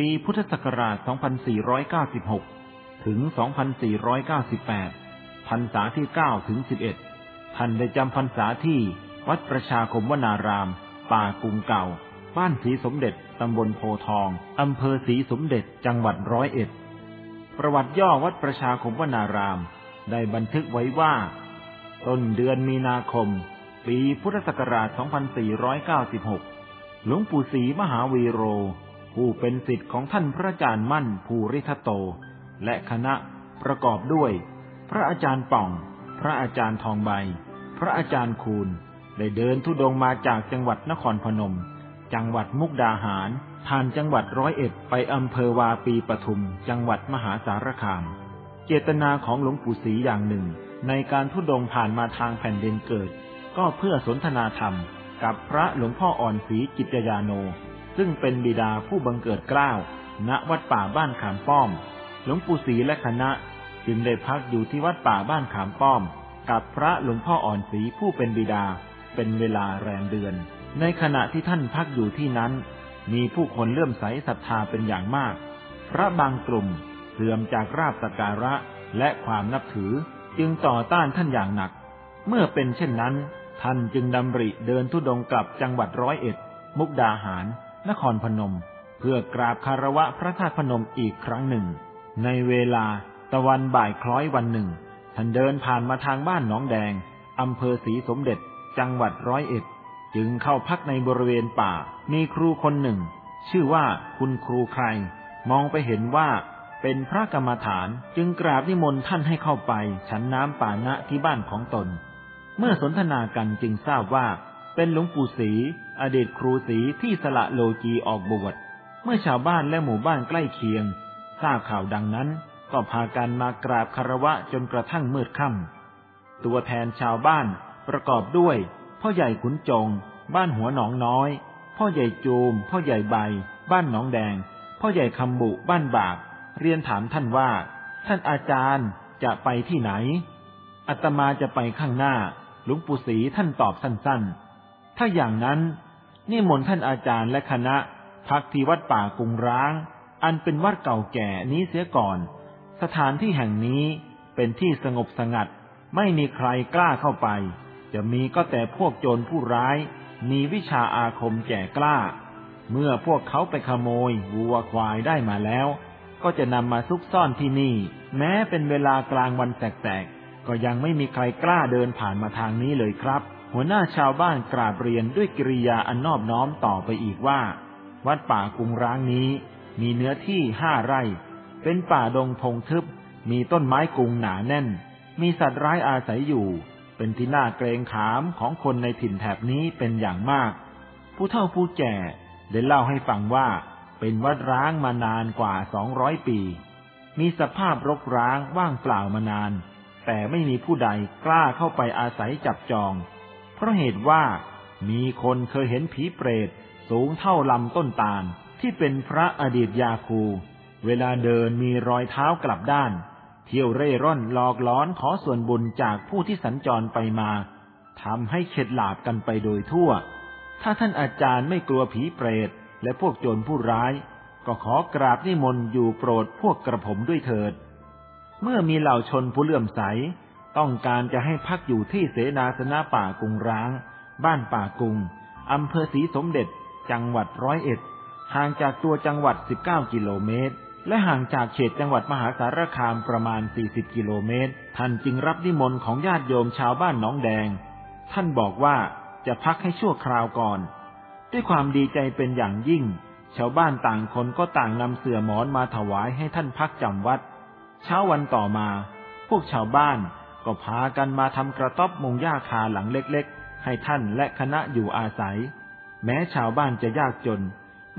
ปีพุทธศักราช 2496 ถึง 2498 พรรษาที่ 9 ถึง 11 ท่านได้จำพรรษาที่วัดประชาคมวนาราม ป่ากรุงเก่า บ้านสีสมเด็จ ตำบลโพทอง อำเภอสีสมเด็จ จังหวัดร้อยเอ็ด ประวัติย่อวัดประชาคมวนาราม ได้บันทึกไว้ว่า ต้นเดือนมีนาคม ปีพุทธศักราช 2496 หลวงปู่ศรีมหาวีโร ผู้เป็นศิษย์ของท่านพระอาจารย์มั่นภูริทัตโต และคณะประกอบด้วย พระอาจารย์ป่อง พระอาจารย์ทองใบ พระอาจารย์คูณ ได้เดินทุดงมาจากจังหวัดนครพนม จังหวัดมุกดาหาร ผ่านจังหวัดร้อยเอ็ดไปอำเภอวาปีปทุม จังหวัดมหาสารคาม เจตนาของหลวงปู่ศรีอย่างหนึ่ง ในการทุดงผ่านมาทางแผ่นดินเกิด ก็เพื่อสนทนาธรรม กับพระหลวงพ่ออ่อนศรีจิตยาโน ซึ่งเป็นบิดาผู้บังเกิดเกล้าณวัดป่าบ้านขามป้อม หลวงปู่ศรีและคณะจึงได้พักอยู่ที่วัดป่าบ้านขามป้อม กับพระหลวงพ่ออ่อนศรีผู้เป็นบิดา เป็นเวลาแรมเดือน ในขณะที่ท่านพักอยู่ที่นั้น มีผู้คนเลื่อมใสศรัทธาเป็นอย่างมาก พระบางกลุ่มเสื่อมจากราบสกการะและความนับถือจึงต่อต้านท่านอย่างหนัก เมื่อเป็นเช่นนั้น ท่านจึงดำริเดินทุดงกลับจังหวัดร้อยเอ็ด มุกดาหาร นครพนม เพื่อกราบคารวะพระธาตุพนมอีกครั้งหนึ่ง ในเวลาตะวันบ่ายคล้อยวันหนึ่ง ท่านเดินผ่านมาทางบ้านหนองแดงอำเภอศรีสมเด็จ จังหวัดร้อยเอ็ด จึงเข้าพักในบริเวณป่า มีครูคนหนึ่ง ชื่อว่าคุณครูใคร มองไปเห็นว่าเป็นพระกรรมฐานจึงกราบนิมนต์ท่านให้เข้าไป ฉันน้ำป่านะที่บ้านของตน เมื่อสนทนากันจึงทราบว่า เป็นหลวงปู่ศรีอดีตครูศรีที่สละโลกีออกบวช เมื่อชาวบ้านและหมู่บ้านใกล้เคียง ทราบข่าวดังนั้น ก็พากันมากราบคารวะจนกระทั่งมืดค่ำตัวแทนชาวบ้านประกอบด้วย พ่อใหญ่ขุนจง บ้านหัวหนองน้อย พ่อใหญ่จูม พ่อใหญ่ใบ บ้านหนองแดง พ่อใหญ่คำบุ บ้านบาก เรียนถามท่านว่า ท่านอาจารย์จะไปที่ไหนอาตมาจะไปข้างหน้า หลวงปู่ศรีท่านตอบสั้นๆ ถ้าอย่างนั้นนิมนต์ท่านอาจารย์และคณะ พักที่วัดป่ากรุงร้าง อันเป็นวัดเก่าแก่นี้เสียก่อน สถานที่แห่งนี้เป็นที่สงบสงัด ไม่มีใครกล้าเข้าไป จะมีก็แต่พวกโจรผู้ร้าย มีวิชาอาคมแก่กล้า เมื่อพวกเขาไปขโมยวัวควายได้มาแล้ว ก็จะนำมาซุกซ่อนที่นี่ แม้เป็นเวลากลางวันแสกๆก็ยังไม่มีใครกล้าเดินผ่านมาทางนี้เลยครับ หัวหน้าชาวบ้านกราบเรียนด้วยกิริยาอันนอบน้อมต่อไปอีกว่า วัดป่ากรุงร้างนี้ มีเนื้อที่ห้าไร่ เป็นป่าดงพงทึบ มีต้นไม้กรุงหนาแน่น มีสัตว์ร้ายอาศัยอยู่ เป็นที่น่าเกรงขามของคนในถิ่นแถบนี้เป็นอย่างมาก ผู้เฒ่าผู้แก่ได้เล่าให้ฟังว่า เป็นวัดร้างมานานกว่าสองร้อยปี มีสภาพรกร้างว่างเปล่ามานาน แต่ไม่มีผู้ใดกล้าเข้าไปอาศัยจับจอง เพราะเหตุว่ามีคนเคยเห็นผีเปรตสูงเท่าลำต้นตาลที่เป็นพระอดีตยาคู เวลาเดินมีรอยเท้ากลับด้าน เที่ยวเร่ร่อนหลอกล้อนขอส่วนบุญจากผู้ที่สัญจรไปมาทำให้เข็ดหลาบกันไปโดยทั่ว ถ้าท่านอาจารย์ไม่กลัวผีเปรตและพวกโจรผู้ร้าย ก็ขอกราบนิมนต์อยู่โปรดพวกกระผมด้วยเถิด เมื่อมีเหล่าชนผู้เลื่อมใส ต้องการจะให้พักอยู่ที่เสนาสนะป่ากุงร้าง บ้านป่ากุงอำเภอศรีสมเด็จ จังหวัดร้อยเอ็ด ห่างจากตัวจังหวัด 19 กิโลเมตร และห่างจากเขตจังหวัดมหาสารคามประมาณ 40 กิโลเมตร ท่านจึงรับนิมนต์ของญาติโยมชาวบ้านหนองแดง ท่านบอกว่าจะพักให้ชั่วคราวก่อน ด้วยความดีใจเป็นอย่างยิ่ง ชาวบ้านต่างคนก็ต่างนำเสื่อหมอนมาถวายให้ท่านพักจำวัด เช้าวันต่อมา พวกชาวบ้าน ก็พากันมาทำกระต๊อบมุงหญ้าคาหลังเล็กๆ ให้ท่านและคณะอยู่อาศัย แม้ชาวบ้านจะยากจน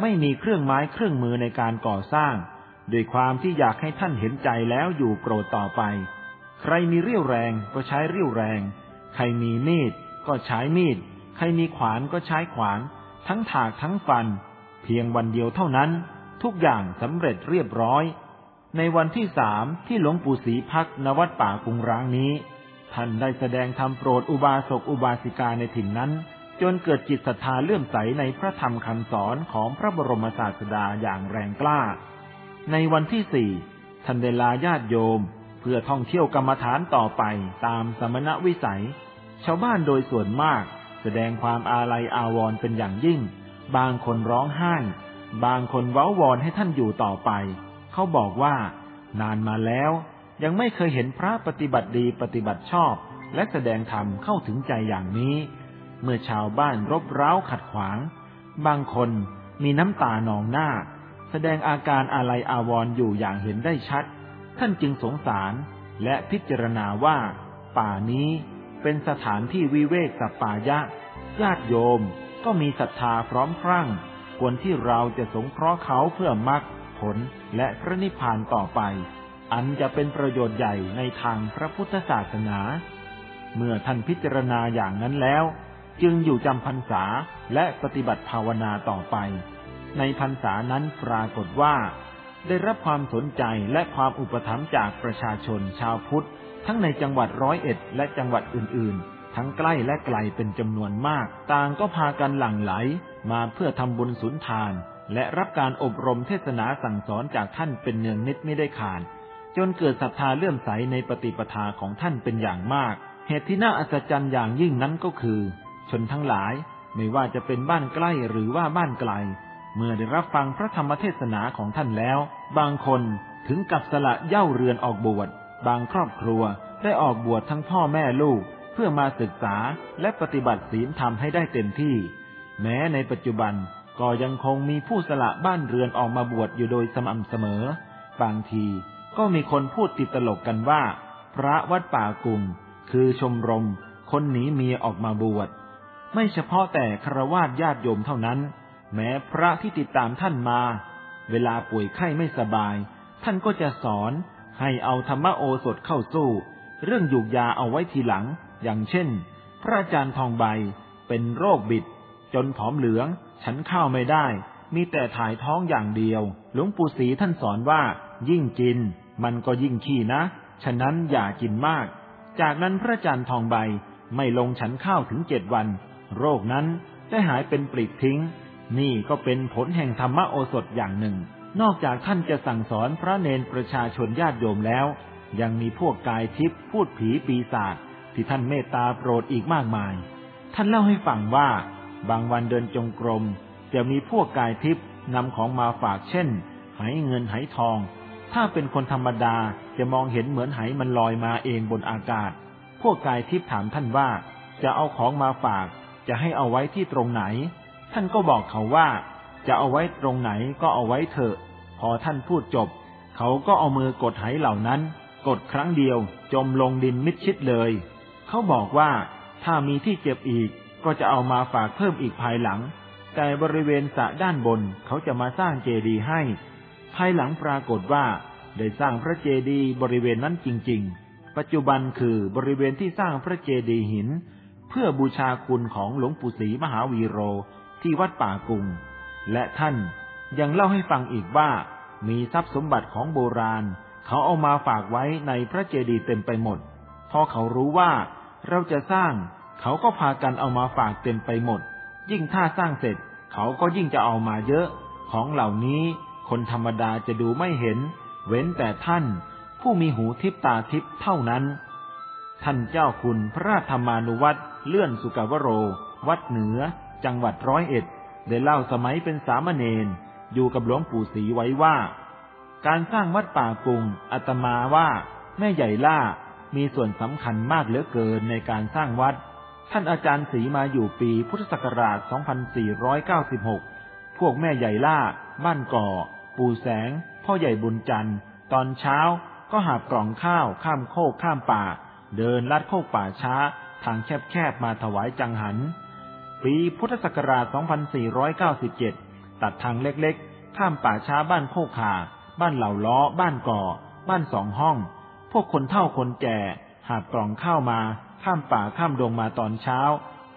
ไม่มีเครื่องไม้เครื่องมือในการก่อสร้างด้วยความที่อยากให้ท่านเห็นใจแล้วอยู่โปรดต่อไป ใครมีเรี่ยวแรงก็ใช้เรี่ยวแรง ใครมีมีดก็ใช้มีด ใครมีขวานก็ใช้ขวาน ทั้งถากทั้งฟัน เพียงวันเดียวเท่านั้น ทุกอย่างสำเร็จเรียบร้อย ในวันที่สามที่หลวงปู่ศรีพักนวัดป่ากรุงร้างนี้ ท่านได้แสดงธรรมโปรดอุบาสกอุบาสิกาในถิ่นนั้น จนเกิดจิตศรัทธาเลื่อมใสในพระธรรมคำสอนของพระบรมศาสดาอย่างแรงกล้า ในวันที่สี่ทันเดลาญาติโยม เพื่อท่องเที่ยวกรรมฐานต่อไปตามสมณวิสัย ชาวบ้านโดยส่วนมาก แสดงความอาลัยอาวรณ์เป็นอย่างยิ่ง บางคนร้องไห้ บางคนเว้าวอนให้ท่านอยู่ต่อไป เขาบอกว่า นานมาแล้ว ยังไม่เคยเห็นพระปฏิบัติดีปฏิบัติชอบ และแสดงธรรมเข้าถึงใจอย่างนี้ เมื่อชาวบ้านรบเร้าขัดขวาง บางคนมีน้ำตานองหน้า แสดงอาการอาลัยอาวรณ์อยู่อย่างเห็นได้ชัด ท่านจึงสงสารและพิจารณาว่า ป่านี้เป็นสถานที่วิเวกสัปปายะ ญาติโยมก็มีศรัทธาพร้อมพรั่งควรที่เราจะสงเคราะห์เขาเพื่อมรรค ผลและพระนิพพานต่อไป อันจะเป็นประโยชน์ใหญ่ในทางพระพุทธศาสนา เมื่อท่านพิจารณาอย่างนั้นแล้ว จึงอยู่จำพรรษาและปฏิบัติภาวนาต่อไป ในพรรษานั้นปรากฏว่า ได้รับความสนใจและความอุปถัมภ์จากประชาชนชาวพุทธ ทั้งในจังหวัดร้อยเอ็ดและจังหวัดอื่น ๆทั้งใกล้และไกลเป็นจำนวนมาก ต่างก็พากันหลั่งไหล มาเพื่อทำบุญสุนทาน และรับการอบรมเทศนาสั่งสอนจากท่านเป็นเนืองนิดไม่ได้ขาดจนเกิดศรัทธาเลื่อมใสในปฏิปทาของท่านเป็นอย่างมาก เหตุที่น่าอัศจรรย์อย่างยิ่งนั้นก็คือ ชนทั้งหลายไม่ว่าจะเป็นบ้านใกล้หรือว่าบ้านไกล เมื่อได้รับฟังพระธรรมเทศนาของท่านแล้ว บางคนถึงกับสละเย่าเรือนออกบวช บางครอบครัวได้ออกบวชทั้งพ่อแม่ลูก เพื่อมาศึกษาและปฏิบัติศีลธรรมให้ได้เต็มที่ แม้ในปัจจุบัน ก็ยังคงมีผู้สละบ้านเรือนออกมาบวชอยู่โดยสม่ำเสมอ บางทีก็มีคนพูดติดตลกกันว่า พระวัดป่ากุงคือชมรม คนหนีเมียออกมาบวช ไม่เฉพาะแต่ครวาสญาติโยมเท่านั้น แม้พระที่ติดตามท่านมา เวลาป่วยไข้ไม่สบาย ท่านก็จะสอนให้เอาธรรมโอสถเข้าสู้ เรื่องยูกยาเอาไว้ทีหลัง อย่างเช่น พระอาจารย์ทองใบเป็นโรคบิด จนผอมเหลือง ฉันข้าวไม่ได้ มีแต่ถ่ายท้องอย่างเดียว หลวงปู่ศรีท่านสอนว่า ยิ่งกิน มันก็ยิ่งขี้นะ ฉะนั้นอย่ากินมาก จากนั้นพระอาจารย์ทองใบไม่ลงฉันข้าวถึงเจ็ดวัน โรคนั้นได้หายเป็นปลิดทิ้ง นี่ก็เป็นผลแห่งธรรมโอสถอย่างหนึ่ง นอกจากท่านจะสั่งสอนพระเนนประชาชนญาติโยมแล้ว ยังมีพวกกายทิพย์พูดผีปีศาจที่ท่านเมตตาโปรดอีกมากมาย ท่านเล่าให้ฟังว่า บางวันเดินจงกรม จะมีพวกกายทิพย์นำของมาฝากเช่นไหเงินไหทอง ถ้าเป็นคนธรรมดาจะมองเห็นเหมือนไหมันลอยมาเองบนอากาศ พวกกายทิพย์ถามท่านว่า จะเอาของมาฝาก จะให้เอาไว้ที่ตรงไหน ท่านก็บอกเขาว่า จะเอาไว้ตรงไหนก็เอาไว้เถอะ พอท่านพูดจบ เขาก็เอามือกดไหเหล่านั้น กดครั้งเดียว จมลงดินมิดชิดเลย เขาบอกว่าถ้ามีที่เจ็บอีก ก็จะเอามาฝากเพิ่มอีกภายหลัง แต่บริเวณสระด้านบนเขาจะมาสร้างเจดีย์ให้ ภายหลังปรากฏว่า ได้สร้างพระเจดีย์บริเวณนั้นจริง ๆ ปัจจุบันคือบริเวณที่สร้างพระเจดีย์หิน เพื่อบูชาคุณของหลวงปู่ศรีมหาวีโรที่วัดป่ากุง และท่านยังเล่าให้ฟังอีกว่า มีทรัพย์สมบัติของโบราณ เขาเอามาฝากไว้ในพระเจดีย์เต็มไปหมด พอเขารู้ว่าเราจะสร้าง เขาก็พากันเอามาฝากเต็มไปหมด ยิ่งถ้าสร้างเสร็จ เขาก็ยิ่งจะเอามาเยอะ ของเหล่านี้คนธรรมดาจะดูไม่เห็น เว้นแต่ท่าน ผู้มีหูทิพตาทิพเท่านั้น ท่านเจ้าคุณพระราธรรมานุวัตรเลื่อนสุกาวโร วัดเหนือ จังหวัดร้อยเอ็ด ได้เล่าสมัยเป็นสามเณรอยู่กับหลวงปู่ศรีไว้ว่า การสร้างวัดป่ากุงอาตมาว่า แม่ใหญ่ล่ามีส่วนสำคัญมากเหลือเกินในการสร้างวัด ท่านอาจารย์ศรีมาอยู่ปีพุทธศักราช 2496 พวกแม่ใหญ่ล่า บ้านก่อ ปู่แสง พ่อใหญ่บุญจันทร์ ตอนเช้าก็หาบกล่องข้าวข้ามโคกข้ามป่า เดินลัดโคกป่าช้า ทางแคบๆมาถวายจังหัน ปีพุทธศักราช 2497 ตัดทางเล็กๆ ข้ามป่าช้าบ้านโคกขา บ้านเหล่าล้อ บ้านก่อ บ้านสองห้อง พวกคนเฒ่าคนแก่ หาบกล่องข้าวมา ข้ามป่าข้ามดงมาตอนเช้า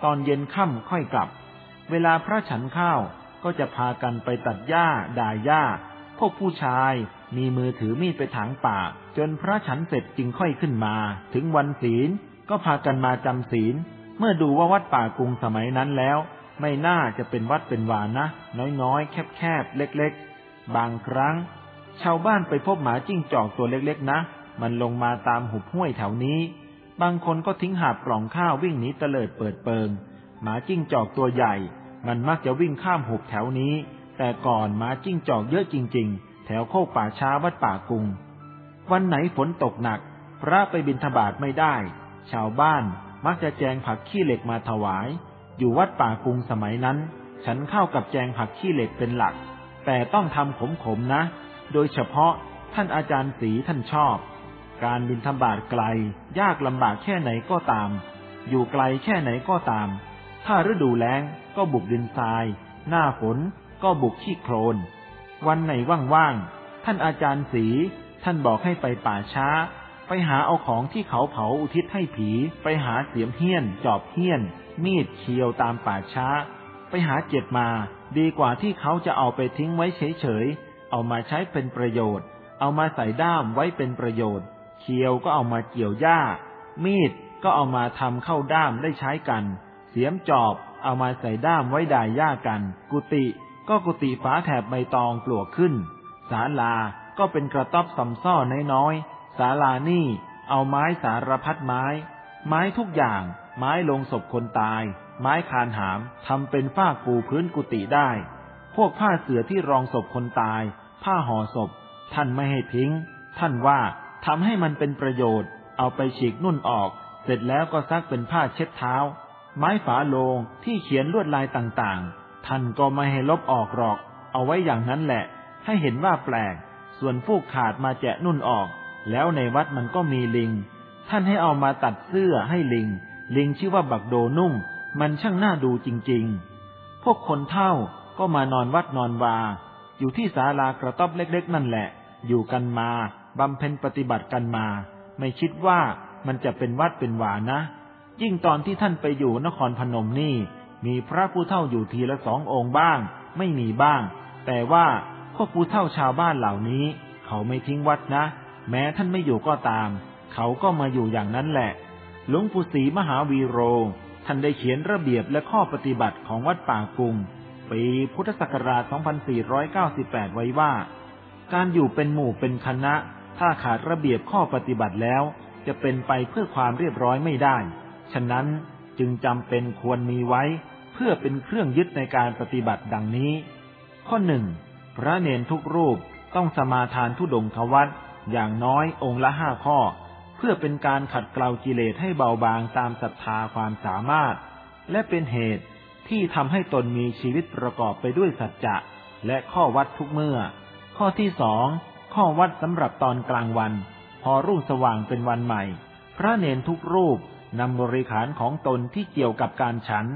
ตอนเย็นค่ำค่อยกลับ เวลาพระฉันข้าวก็จะพากันไปตัดหญ้าด่าหญ้า พวกผู้ชายมีมือถือมีดไปถางป่า จนพระฉันเสร็จจึงค่อยขึ้นมา ถึงวันศีลก็พากันมาจำศีล เมื่อดูว่าวัดป่ากรุงสมัยนั้นแล้ว ไม่น่าจะเป็นวัดเป็นวานนะ น้อยๆ แคบๆ เล็กๆ บางครั้ง ชาวบ้านไปพบหมาจิ้งจอกตัวเล็กๆนะ มันลงมาตามหุบห้วยแถวนี้ บางคนก็ทิ้งหาบกล่องข้าววิ่งหนีเตลิดเปิดเปิง หมาจิ้งจอกตัวใหญ่ มันมักจะวิ่งข้ามหุบแถวนี้ แต่ก่อนหมาจิ้งจอกเยอะจริง ๆ แถวโคกป่าช้าวัดป่ากุง วันไหนฝนตกหนัก พระไปบิณฑบาตไม่ได้ ชาวบ้านมักจะแจงผักขี้เหล็กมาถวาย อยู่วัดป่ากุงสมัยนั้น ฉันเข้ากับแจงผักขี้เหล็กเป็นหลัก แต่ต้องทำขมๆนะ โดยเฉพาะท่านอาจารย์สีท่านชอบ การบินธบาตไกล ยากลำบากแค่ไหนก็ตาม อยู่ไกลแค่ไหนก็ตาม ถ้าฤดูแล้งก็บุกดินทราย หน้าฝนก็บุกขี้โคลน วันไหนว่างๆ ท่านอาจารย์สี ท่านบอกให้ไปป่าช้า ไปหาเอาของที่เขาเผาอุทิศให้ผี ไปหาเสียมเฮี้ยน จอบเฮี้ยน มีดเคียวตามป่าช้า ไปหาเจ็บมา ดีกว่าที่เขาจะเอาไปทิ้งไว้เฉยๆ เอามาใช้เป็นประโยชน์ เอามาใส่ด้ามไว้เป็นประโยชน์ เคียวก็เอามาเกี่ยวหญ้า มีดก็เอามาทำเข้าด้ามได้ใช้กัน เสียมจอบเอามาใส่ด้ามไว้ด่ายหญ้ากัน กุฏิก็กุฏิฝาแถบใบตองปลวกขึ้น ศาลาก็เป็นกระต๊อบสำซ้อน้อยๆศาลานี่เอาไม้สารพัดไม้ ไม้ทุกอย่าง ไม้ลงศพคนตาย ไม้คานหามทำเป็นฝ้าปูพื้นกุฏิได้ พวกผ้าเสือที่รองศพคนตาย ผ้าห่อศพ ท่านไม่ให้ทิ้ง ท่านว่า ทำให้มันเป็นประโยชน์ เอาไปฉีกนุ่นออก เสร็จแล้วก็ซักเป็นผ้าเช็ดเท้า ไม้ฝาโลงที่เขียนลวดลายต่างๆ ท่านก็ไม่ให้ลบออกหรอก เอาไว้อย่างนั้นแหละ ให้เห็นว่าแปลก ส่วนฟูกขาดมาแจะนุ่นออก แล้วในวัดมันก็มีลิง ท่านให้เอามาตัดเสื้อให้ลิง ลิงชื่อว่าบักโดนุ่ง มันช่างน่าดูจริงๆ พวกคนเท่าก็มานอนวัดนอนวา อยู่ที่ศาลากระต๊อบเล็กๆ นั่นแหละ อยู่กันมาบำเพ็ญปฏิบัติกันมา ไม่คิดว่ามันจะเป็นวัดเป็นวานะ ยิ่งตอนที่ท่านไปอยู่นครพนมนี่ มีพระผู้เท่าอยู่ทีละสององค์บ้าง ไม่มีบ้าง แต่ว่าพวกผู้เท่าชาวบ้านเหล่านี้ เขาไม่ทิ้งวัดนะ แม้ท่านไม่อยู่ก็ตาม เขาก็มาอยู่อย่างนั้นแหละ หลวงปู่ศรีมหาวีโร ท่านได้เขียนระเบียบและข้อปฏิบัติของวัดป่ากุงปีพุทธศักราช 2498 ไว้ว่า การอยู่เป็นหมู่เป็นคณะ ถ้าขาดระเบียบข้อปฏิบัติแล้ว จะเป็นไปเพื่อความเรียบร้อยไม่ได้ ฉะนั้นจึงจำเป็นควรมีไว้ เพื่อเป็นเครื่องยึดในการปฏิบัติดังนี้ ข้อหนึ่งพระเนนทุกรูปต้องสมาทานทุดงควัตอย่างน้อยองค์ละห้าข้อ เพื่อเป็นการขัดเกลากิเลสให้เบาบางตามศรัทธาความสามารถ และเป็นเหตุที่ทำให้ตนมีชีวิตประกอบไปด้วยสัจจะและข้อวัดทุกเมื่อ ข้อที่สองข้อวัดสำหรับตอนกลางวัน พอรุ่งสว่างเป็นวันใหม่ พระเนนทุกรูปนำบริขารของตนที่เกี่ยวกับการฉัน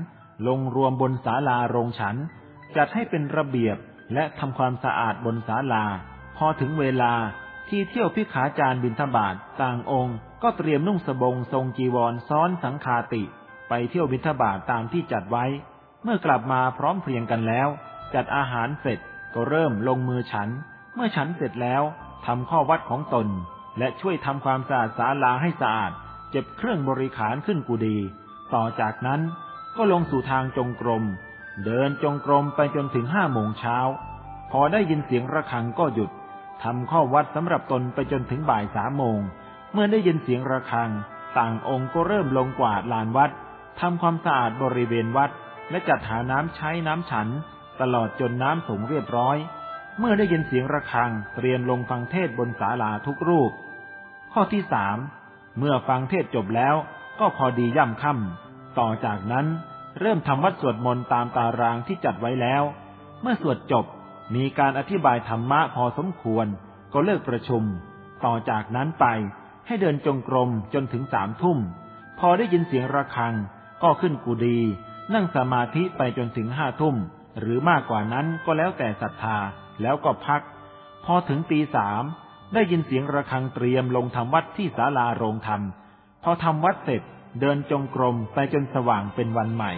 ลงรวมบนศาลาโรงฉัน จัดให้เป็นระเบียบและทำความสะอาดบนศาลา พอถึงเวลาที่เที่ยวพิขาจารบินทบาทต่างองค์ ก็เตรียมนุ่งสบงทรงจีวรซ้อนสังคาติ ไปเที่ยวบินทบาทตามที่จัดไว้ เมื่อกลับมาพร้อมเพรียงกันแล้ว จัดอาหารเสร็จก็เริ่มลงมือฉัน เมื่อฉันเสร็จแล้วทำข้อวัดของตน และช่วยทำความสะอาดศาลาให้สะอาด เก็บเครื่องบริขารขึ้นกูดี ต่อจากนั้นก็ลงสู่ทางจงกรม เดินจงกรมไปจนถึงห้าโมงเช้า พอได้ยินเสียงระฆังก็หยุดทำข้อวัดสำหรับตนไปจนถึงบ่ายสามโมง เมื่อได้ยินเสียงระฆัง ต่างองค์ก็เริ่มลงกวาดลานวัดทำความสะอาดบริเวณวัด และจัดหาน้ำใช้น้ำฉัน ตลอดจนน้ำสงเรียบร้อย เมื่อได้ยินเสียงระฆังเตรียมลงฟังเทศบนศาลาทุกรูป ข้อที่สามเมื่อฟังเทศจบแล้วก็พอดีย่ำค่ำต่อจากนั้นเริ่มทำวัดสวดมนต์ตามตารางที่จัดไว้แล้ว เมื่อสวดจบมีการอธิบายธรรมะพอสมควร ก็เลิกประชุม ต่อจากนั้นไปให้เดินจงกรมจนถึงสามทุ่ม พอได้ยินเสียงระฆังก็ขึ้นกุดี นั่งสมาธิไปจนถึงห้าทุ่ม หรือมากกว่านั้นก็แล้วแต่ศรัทธาแล้วก็พัก พอถึงตีสามได้ยินเสียงระฆังเตรียมลงทำวัดที่ศาลาโรงธรรม พอทำวัดเสร็จเดินจงกรมไปจนสว่างเป็นวันใหม่